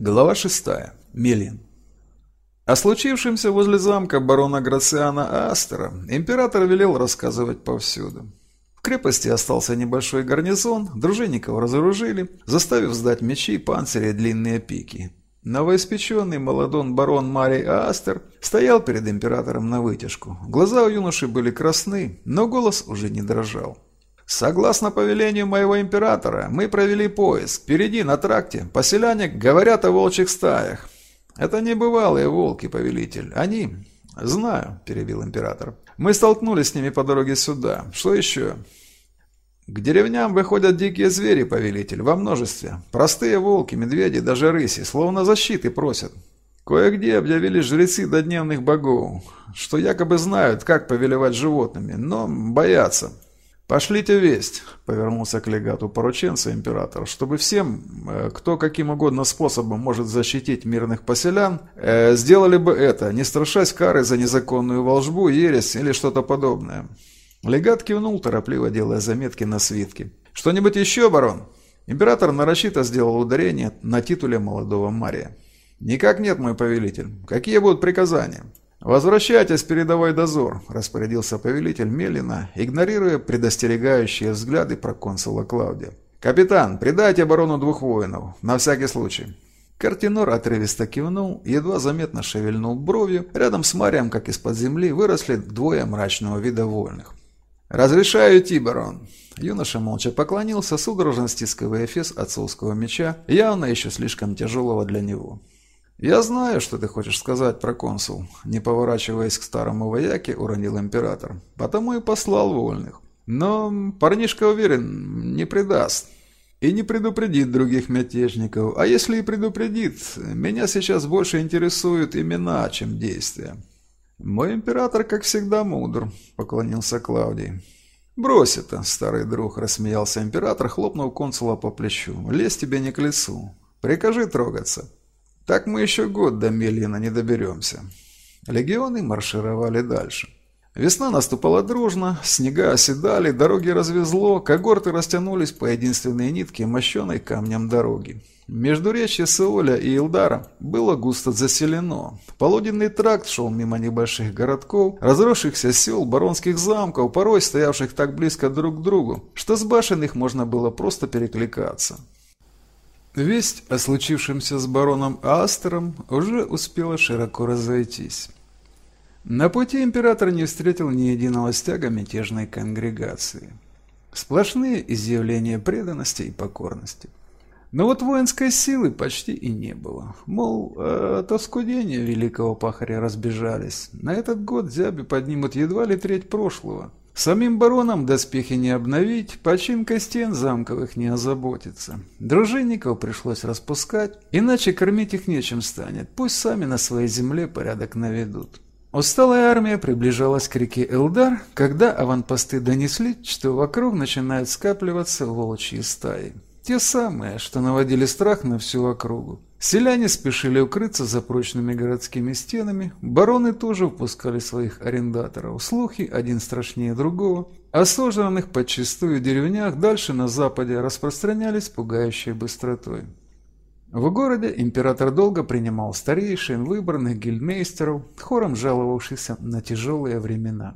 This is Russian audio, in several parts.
Глава 6. Мелин. О случившемся возле замка барона Грациана Астера император велел рассказывать повсюду. В крепости остался небольшой гарнизон, дружинников разоружили, заставив сдать мечи, панцири и длинные пики. Новоиспеченный молодон барон Марий Астер стоял перед императором на вытяжку. Глаза у юноши были красны, но голос уже не дрожал. Согласно повелению моего императора, мы провели поиск. Впереди, на тракте, поселяне говорят о волчьих стаях. Это не бывалые волки, повелитель. Они... Знаю, перебил император. Мы столкнулись с ними по дороге сюда. Что еще? К деревням выходят дикие звери, повелитель, во множестве. Простые волки, медведи, даже рыси, словно защиты просят. Кое-где объявили жрецы до дневных богов, что якобы знают, как повелевать животными, но боятся. «Пошлите весть», — повернулся к легату порученца император, «чтобы всем, э, кто каким угодно способом может защитить мирных поселян, э, сделали бы это, не страшась кары за незаконную волжбу, ересь или что-то подобное». Легат кивнул, торопливо делая заметки на свитке. «Что-нибудь еще, барон?» Император нарочито сделал ударение на титуле молодого Мария. «Никак нет, мой повелитель. Какие будут приказания?» «Возвращайтесь, передовой дозор», – распорядился повелитель Мелина, игнорируя предостерегающие взгляды проконсула Клаудия. «Капитан, придайте оборону двух воинов, на всякий случай». Картинор отрывисто кивнул, едва заметно шевельнул бровью. Рядом с Марием, как из-под земли, выросли двое мрачного вида вольных. «Разрешаю идти, барон». Юноша молча поклонился, судорожно стискивая эфес отцовского меча, явно еще слишком тяжелого для него. «Я знаю, что ты хочешь сказать, про консул. не поворачиваясь к старому вояке, уронил император. «Потому и послал вольных. Но парнишка уверен, не предаст. И не предупредит других мятежников. А если и предупредит, меня сейчас больше интересуют имена, чем действия». «Мой император, как всегда, мудр», — поклонился Клавдий. «Брось это, старый друг», — рассмеялся император, хлопнув консула по плечу. «Лезь тебе не к лицу. Прикажи трогаться». Так мы еще год до Мельина не доберемся. Легионы маршировали дальше. Весна наступала дружно, снега оседали, дороги развезло, когорты растянулись по единственной нитке, мощенной камнем дороги. Междуречье Сеоля и Илдара было густо заселено. Полуденный тракт шел мимо небольших городков, разросшихся сел, баронских замков, порой стоявших так близко друг к другу, что с башен их можно было просто перекликаться. Весть о случившемся с бароном Астером уже успела широко разойтись. На пути император не встретил ни единого стяга мятежной конгрегации. Сплошные изъявления преданности и покорности. Но вот воинской силы почти и не было. Мол, э, от оскудения великого пахаря разбежались. На этот год зяби поднимут едва ли треть прошлого. Самим баронам доспехи не обновить, починкой стен замковых не озаботиться. Дружинников пришлось распускать, иначе кормить их нечем станет, пусть сами на своей земле порядок наведут. Усталая армия приближалась к реке Элдар, когда аванпосты донесли, что вокруг начинают скапливаться волчьи стаи. Те самые, что наводили страх на всю округу. Селяне спешили укрыться за прочными городскими стенами, бароны тоже впускали своих арендаторов. Слухи, один страшнее другого, о сожранных подчистую деревнях дальше на западе распространялись пугающей быстротой. В городе император долго принимал старейшин, выбранных гильдмейстеров, хором жаловавшихся на тяжелые времена.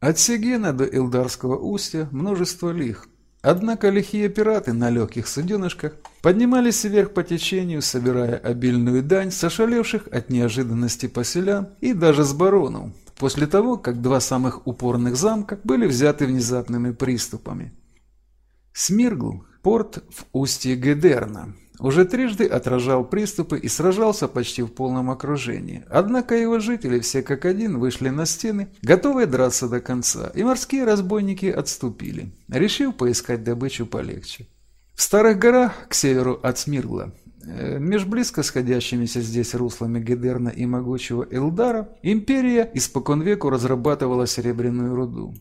От Сегена до Илдарского устья множество лих – Однако лихие пираты на легких суденышках поднимались вверх по течению, собирая обильную дань с ошалевших от неожиданности поселян и даже с баронов, после того, как два самых упорных замка были взяты внезапными приступами. Смиргл – порт в устье Гедерна, уже трижды отражал приступы и сражался почти в полном окружении. Однако его жители все как один вышли на стены, готовые драться до конца, и морские разбойники отступили, решив поискать добычу полегче. В старых горах к северу от Смиргла, э, меж близко сходящимися здесь руслами Гедерна и могучего Элдара, империя испокон веку разрабатывала серебряную руду.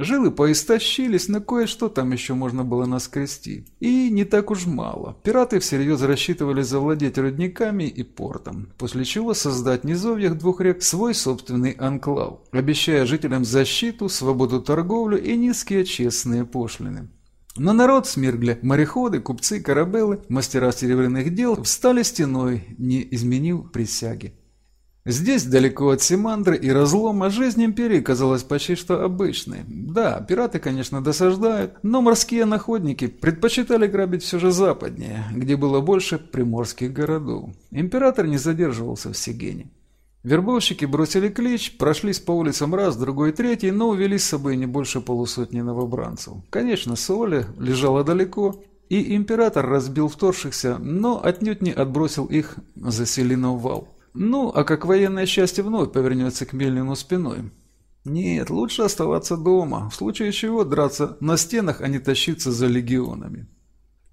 Жилы поистощились, но кое-что там еще можно было наскрести. И не так уж мало. Пираты всерьез рассчитывали завладеть рудниками и портом, после чего создать низовьях двух рек свой собственный анклав, обещая жителям защиту, свободу торговли и низкие честные пошлины. Но народ Смиргля, мореходы, купцы, корабелы, мастера серебряных дел встали стеной, не изменив присяги. Здесь, далеко от Симандры и разлома, жизнь Империи казалась почти что обычной. Да, пираты, конечно, досаждают, но морские находники предпочитали грабить все же западнее, где было больше приморских городов. Император не задерживался в Сигене. Вербовщики бросили клич, прошлись по улицам раз, другой, третий, но увели с собой не больше полусотни новобранцев. Конечно, Соля лежала далеко, и император разбил вторгшихся, но отнюдь не отбросил их за Селинов вал. Ну, а как военное счастье вновь повернется к Мельнину спиной? Нет, лучше оставаться дома, в случае чего драться на стенах, а не тащиться за легионами.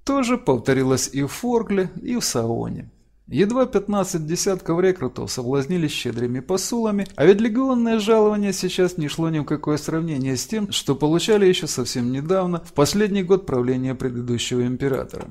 То же повторилось и в Форгле, и в Саоне. Едва 15 десятков рекрутов соблазнились щедрыми посулами, а ведь легионное жалование сейчас не шло ни в какое сравнение с тем, что получали еще совсем недавно, в последний год правления предыдущего императора.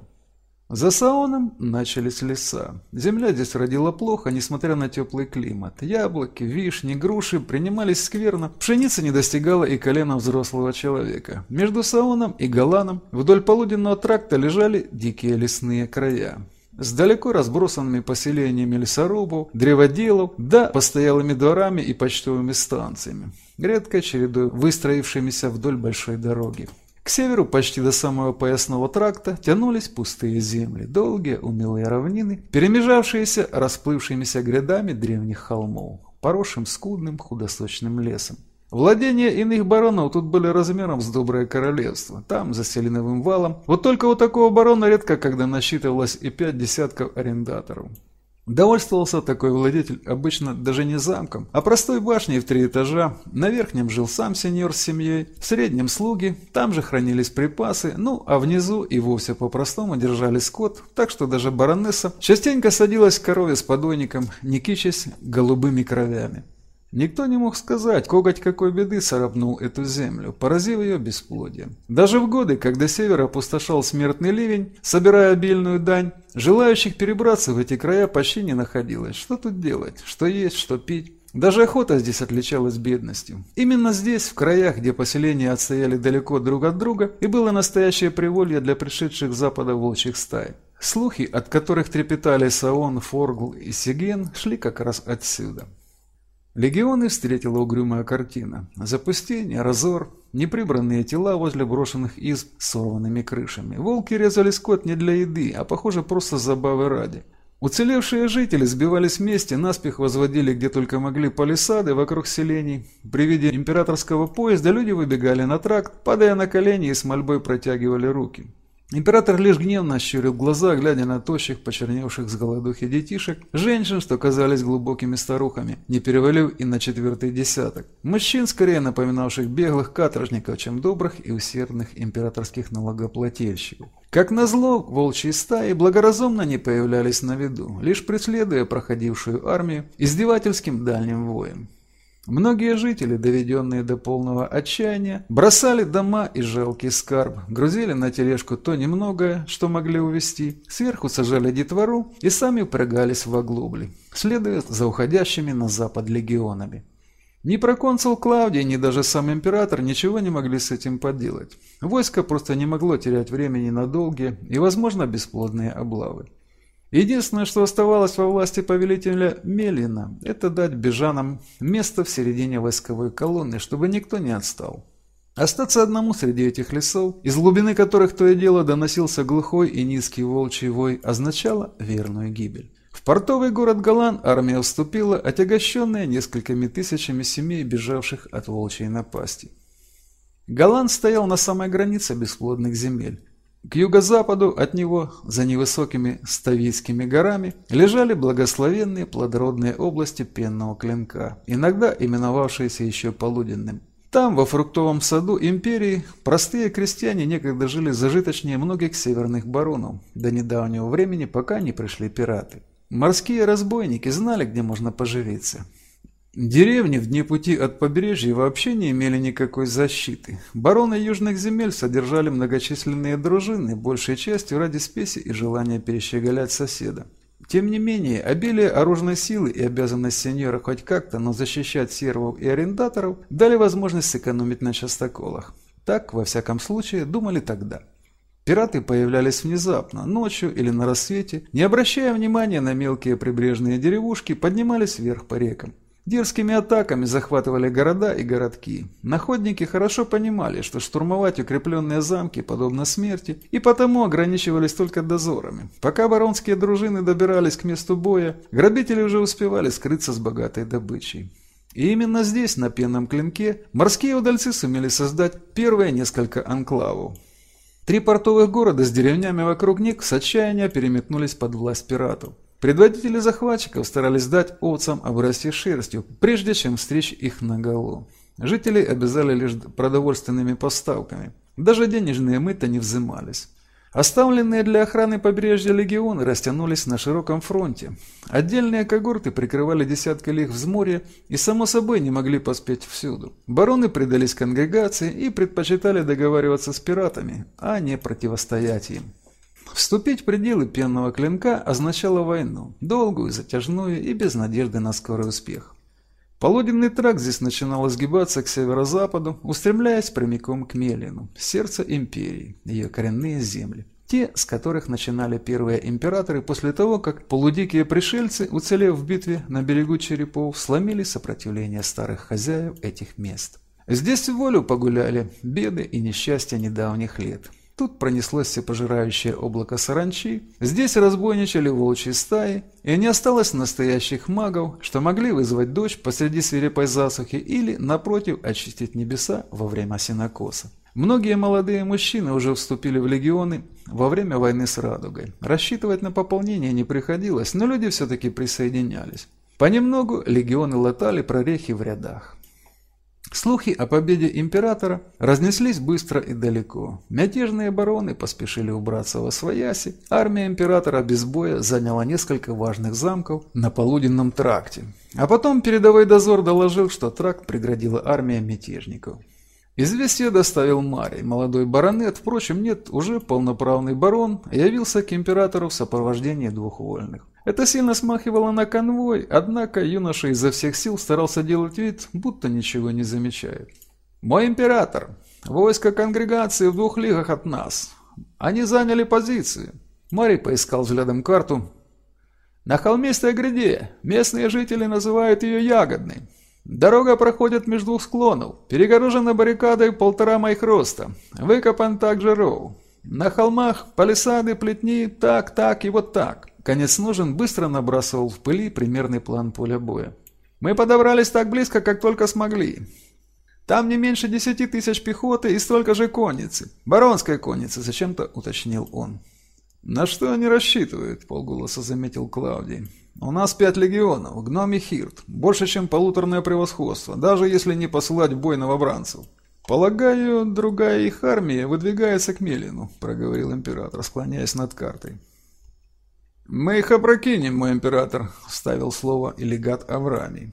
За сауном начались леса. Земля здесь родила плохо, несмотря на теплый климат. Яблоки, вишни, груши принимались скверно. Пшеница не достигала и колена взрослого человека. Между сауном и галаном вдоль полуденного тракта лежали дикие лесные края. С далеко разбросанными поселениями лесорубов, древоделов, да постоялыми дворами и почтовыми станциями, редко чередой выстроившимися вдоль большой дороги. К северу, почти до самого поясного тракта, тянулись пустые земли, долгие умелые равнины, перемежавшиеся расплывшимися грядами древних холмов, поросшим скудным худосочным лесом. Владения иных баронов тут были размером с доброе королевство, там, за селеновым валом. Вот только у такого барона редко когда насчитывалось и пять десятков арендаторов. Довольствовался такой владетель обычно даже не замком, а простой башней в три этажа. На верхнем жил сам сеньор с семьей, в среднем слуги, там же хранились припасы, ну а внизу и вовсе по-простому держали скот, так что даже баронесса частенько садилась к корове с подойником, не кичась голубыми кровями. Никто не мог сказать, коготь какой беды царапнул эту землю, поразив ее бесплодием. Даже в годы, когда север опустошал смертный ливень, собирая обильную дань, желающих перебраться в эти края почти не находилось. Что тут делать? Что есть, что пить? Даже охота здесь отличалась бедностью. Именно здесь, в краях, где поселения отстояли далеко друг от друга, и было настоящее приволье для пришедших с запада волчьих стай. Слухи, от которых трепетали Саон, Форгл и Сиген, шли как раз отсюда. Легионы встретила угрюмая картина. Запустение, разор, неприбранные тела возле брошенных из с сорванными крышами. Волки резали скот не для еды, а похоже просто забавы ради. Уцелевшие жители сбивались вместе, наспех возводили где только могли палисады вокруг селений. При виде императорского поезда люди выбегали на тракт, падая на колени и с мольбой протягивали руки. Император лишь гневно щурил глаза, глядя на тощих, почерневших с голодухи детишек, женщин, что казались глубокими старухами, не перевалив и на четвертый десяток. Мужчин, скорее напоминавших беглых каторжников, чем добрых и усердных императорских налогоплательщиков. Как назло, волчьи стаи благоразумно не появлялись на виду, лишь преследуя проходившую армию издевательским дальним воем. Многие жители, доведенные до полного отчаяния, бросали дома и жалкий скарб, грузили на тележку то немногое, что могли увезти, сверху сажали детвору и сами впрягались в оглобли, следуя за уходящими на запад легионами. Ни проконсул Клавдий, ни даже сам император ничего не могли с этим поделать. Войско просто не могло терять времени на долгие и, возможно, бесплодные облавы. Единственное, что оставалось во власти повелителя Мелина, это дать бежанам место в середине войсковой колонны, чтобы никто не отстал. Остаться одному среди этих лесов, из глубины которых то и дело доносился глухой и низкий волчий вой, означало верную гибель. В портовый город Голан армия вступила, отягощенная несколькими тысячами семей, бежавших от волчьей напасти. Голан стоял на самой границе бесплодных земель. К юго-западу от него, за невысокими Ставийскими горами, лежали благословенные плодородные области пенного клинка, иногда именовавшиеся еще полуденным. Там, во фруктовом саду империи, простые крестьяне некогда жили зажиточнее многих северных баронов, до недавнего времени, пока не пришли пираты. Морские разбойники знали, где можно поживиться. Деревни в дне пути от побережья вообще не имели никакой защиты. Бароны южных земель содержали многочисленные дружины, большей частью ради спеси и желания перещеголять соседа. Тем не менее, обилие оружной силы и обязанность сеньора хоть как-то, но защищать сервов и арендаторов дали возможность сэкономить на частоколах. Так, во всяком случае, думали тогда. Пираты появлялись внезапно, ночью или на рассвете, не обращая внимания на мелкие прибрежные деревушки, поднимались вверх по рекам. Дерзкими атаками захватывали города и городки. Находники хорошо понимали, что штурмовать укрепленные замки подобно смерти, и потому ограничивались только дозорами. Пока баронские дружины добирались к месту боя, грабители уже успевали скрыться с богатой добычей. И именно здесь, на пенном клинке, морские удальцы сумели создать первые несколько анклавов. Три портовых города с деревнями вокруг них с отчаяния переметнулись под власть пиратов. Предводители захватчиков старались дать овцам обрасти шерстью, прежде чем встречь их на голу. Жителей обязали лишь продовольственными поставками. Даже денежные мыта не взимались. Оставленные для охраны побережья легионы растянулись на широком фронте. Отдельные когорты прикрывали десятки лиг взморья и, само собой, не могли поспеть всюду. Бароны предались конгрегации и предпочитали договариваться с пиратами, а не противостоять им. Вступить в пределы пенного клинка означало войну, долгую, затяжную и без надежды на скорый успех. Полуденный тракт здесь начинал изгибаться к северо-западу, устремляясь прямиком к Мелину, сердце империи, ее коренные земли. Те, с которых начинали первые императоры после того, как полудикие пришельцы, уцелев в битве на берегу черепов, сломили сопротивление старых хозяев этих мест. Здесь в волю погуляли беды и несчастья недавних лет. Тут пронеслось всепожирающее облако саранчи, здесь разбойничали волчьи стаи, и не осталось настоящих магов, что могли вызвать дождь посреди свирепой засухи или, напротив, очистить небеса во время синокоса. Многие молодые мужчины уже вступили в легионы во время войны с Радугой. Рассчитывать на пополнение не приходилось, но люди все-таки присоединялись. Понемногу легионы латали прорехи в рядах. Слухи о победе императора разнеслись быстро и далеко. Мятежные бароны поспешили убраться во свояси. Армия императора без боя заняла несколько важных замков на полуденном тракте. А потом передовой дозор доложил, что тракт преградила армия мятежников. Известие доставил Марий. Молодой баронет, впрочем, нет, уже полноправный барон, явился к императору в сопровождении двух вольных. Это сильно смахивало на конвой, однако юноша изо всех сил старался делать вид, будто ничего не замечает. «Мой император! Войско конгрегации в двух лигах от нас. Они заняли позиции». Марий поискал взглядом карту. «На холмистой гряде. Местные жители называют ее Ягодной. Дорога проходит между двух склонов, перегорожена баррикадой полтора моих роста. Выкопан также роу. На холмах палисады, плетни, так, так и вот так. Конец ножен быстро набрасывал в пыли примерный план поля боя. «Мы подобрались так близко, как только смогли. Там не меньше десяти тысяч пехоты и столько же конницы. Баронской конницы», — зачем-то уточнил он. «На что они рассчитывают?» — полголоса заметил Клавдий. «У нас пять легионов, гном и хирт. Больше, чем полуторное превосходство, даже если не посылать в бой новобранцев». «Полагаю, другая их армия выдвигается к Мелину», — проговорил император, склоняясь над картой. «Мы их опрокинем, мой император», — вставил слово и легат Авраамий.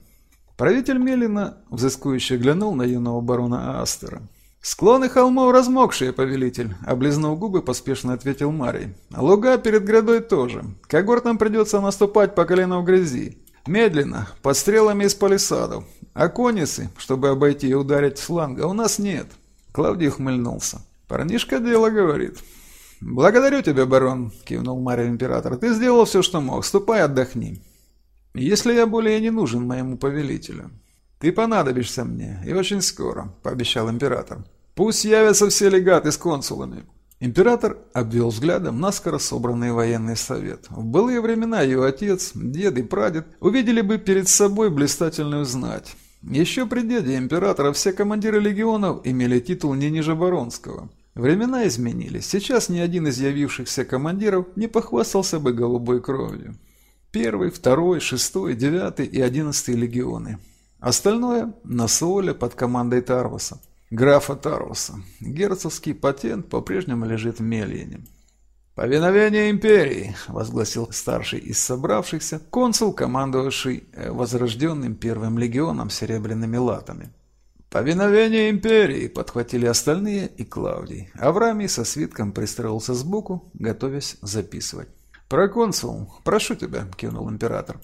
Правитель Мелина взыскующе глянул на юного барона Астера. «Склоны холмов размокшие, повелитель», — облизнув губы, поспешно ответил Марий. «Луга перед грядой тоже. Когортам придется наступать по колено в грязи. Медленно, под стрелами из палисадов. А конницы, чтобы обойти и ударить с фланга, у нас нет». Клавдий ухмыльнулся. «Парнишка дело говорит. «Благодарю тебя, барон», — кивнул Мария Император. «Ты сделал все, что мог. Ступай, отдохни. Если я более не нужен моему повелителю, ты понадобишься мне, и очень скоро», — пообещал Император. «Пусть явятся все легаты с консулами». Император обвел взглядом наскоро собранный военный совет. В былые времена его отец, дед и прадед увидели бы перед собой блистательную знать. Еще при деде императора все командиры легионов имели титул не ниже баронского. Времена изменились. Сейчас ни один из явившихся командиров не похвастался бы голубой кровью. Первый, второй, шестой, девятый и одиннадцатый легионы. Остальное на Соле под командой Тарваса. Графа Тарваса. Герцогский патент по-прежнему лежит в Мельине. «Повиновение империи!» – возгласил старший из собравшихся, консул, командовавший э, возрожденным первым легионом серебряными латами. «Повиновение империи!» – подхватили остальные и Клавдий. Авраамий со свитком пристроился сбоку, готовясь записывать. «Проконсул, прошу тебя», – кивнул император.